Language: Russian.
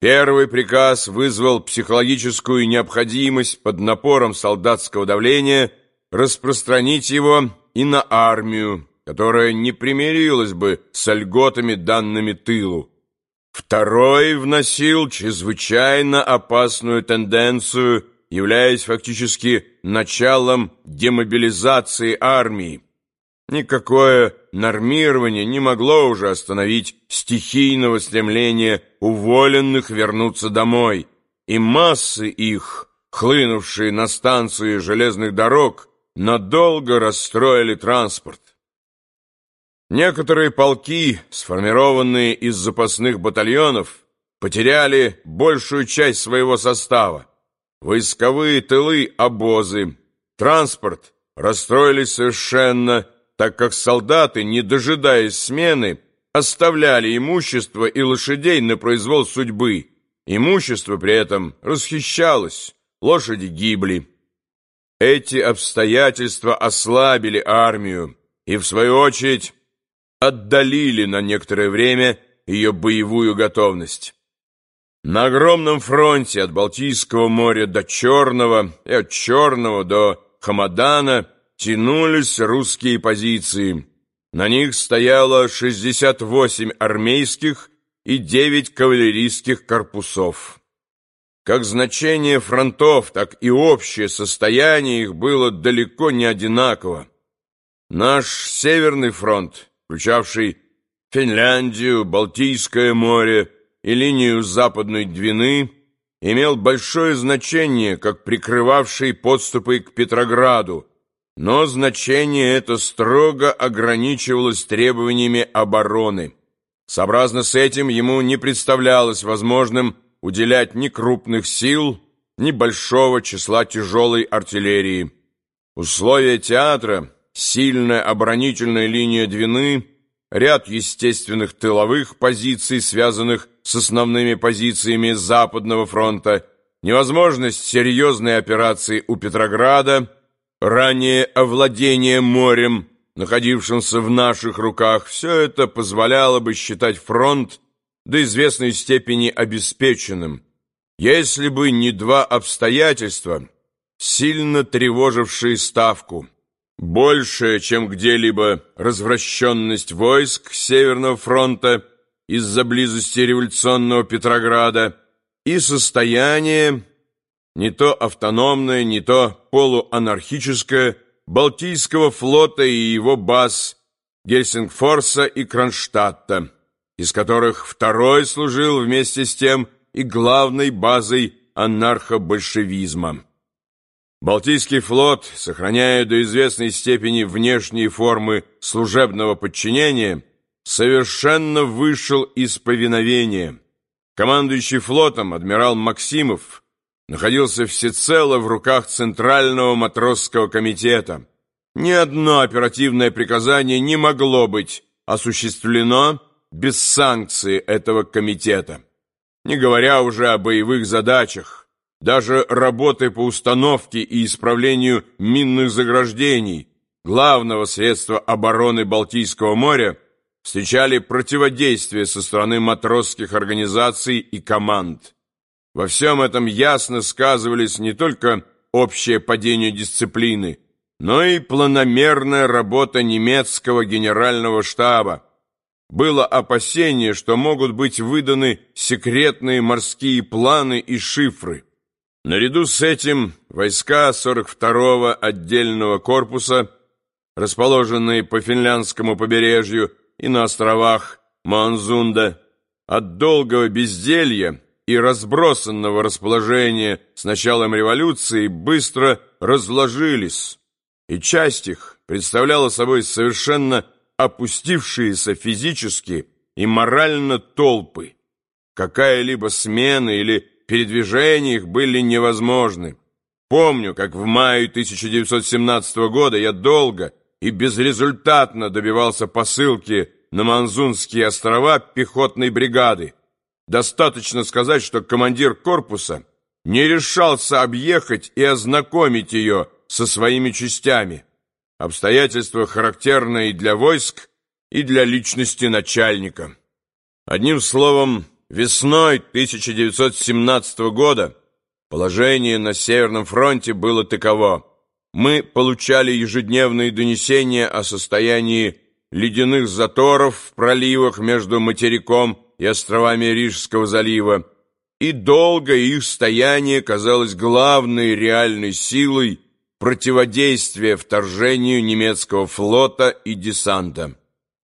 Первый приказ вызвал психологическую необходимость под напором солдатского давления распространить его и на армию, которая не примирилась бы с льготами, данными тылу. Второй вносил чрезвычайно опасную тенденцию, являясь фактически началом демобилизации армии. Никакое нормирование не могло уже остановить стихийного стремления уволенных вернуться домой, и массы их, хлынувшие на станции железных дорог, надолго расстроили транспорт. Некоторые полки, сформированные из запасных батальонов, потеряли большую часть своего состава. Войсковые тылы, обозы, транспорт расстроились совершенно, так как солдаты, не дожидаясь смены, оставляли имущество и лошадей на произвол судьбы. Имущество при этом расхищалось, лошади гибли. Эти обстоятельства ослабили армию и, в свою очередь, отдалили на некоторое время ее боевую готовность. На огромном фронте от Балтийского моря до Черного и от Черного до Хамадана тянулись русские позиции. На них стояло 68 армейских и 9 кавалерийских корпусов. Как значение фронтов, так и общее состояние их было далеко не одинаково. Наш Северный фронт, включавший Финляндию, Балтийское море и линию Западной Двины, имел большое значение, как прикрывавший подступы к Петрограду, но значение это строго ограничивалось требованиями обороны. Сообразно с этим ему не представлялось возможным уделять ни крупных сил, ни большого числа тяжелой артиллерии. Условия театра, сильная оборонительная линия Двины, ряд естественных тыловых позиций, связанных с основными позициями Западного фронта, невозможность серьезной операции у Петрограда, ранее овладение морем, находившимся в наших руках, все это позволяло бы считать фронт до известной степени обеспеченным, если бы не два обстоятельства, сильно тревожившие Ставку. Большая, чем где-либо, развращенность войск Северного фронта из-за близости революционного Петрограда и состояние, не то автономное, не то полуанархическое, Балтийского флота и его баз Гельсингфорса и Кронштадта из которых второй служил вместе с тем и главной базой анархо-большевизма. Балтийский флот, сохраняя до известной степени внешние формы служебного подчинения, совершенно вышел из повиновения. Командующий флотом адмирал Максимов находился всецело в руках Центрального матросского комитета. Ни одно оперативное приказание не могло быть осуществлено без санкции этого комитета. Не говоря уже о боевых задачах, даже работы по установке и исправлению минных заграждений, главного средства обороны Балтийского моря, встречали противодействие со стороны матросских организаций и команд. Во всем этом ясно сказывались не только общее падение дисциплины, но и планомерная работа немецкого генерального штаба, было опасение, что могут быть выданы секретные морские планы и шифры. Наряду с этим войска 42-го отдельного корпуса, расположенные по финляндскому побережью и на островах Манзунда, от долгого безделья и разбросанного расположения с началом революции быстро разложились, и часть их представляла собой совершенно опустившиеся физически и морально толпы. Какая-либо смена или передвижение их были невозможны. Помню, как в мае 1917 года я долго и безрезультатно добивался посылки на Манзунские острова пехотной бригады. Достаточно сказать, что командир корпуса не решался объехать и ознакомить ее со своими частями обстоятельство, характерное и для войск, и для личности начальника. Одним словом, весной 1917 года положение на Северном фронте было таково. Мы получали ежедневные донесения о состоянии ледяных заторов в проливах между материком и островами Рижского залива, и долго их стояние казалось главной реальной силой противодействия вторжению немецкого флота и десанта.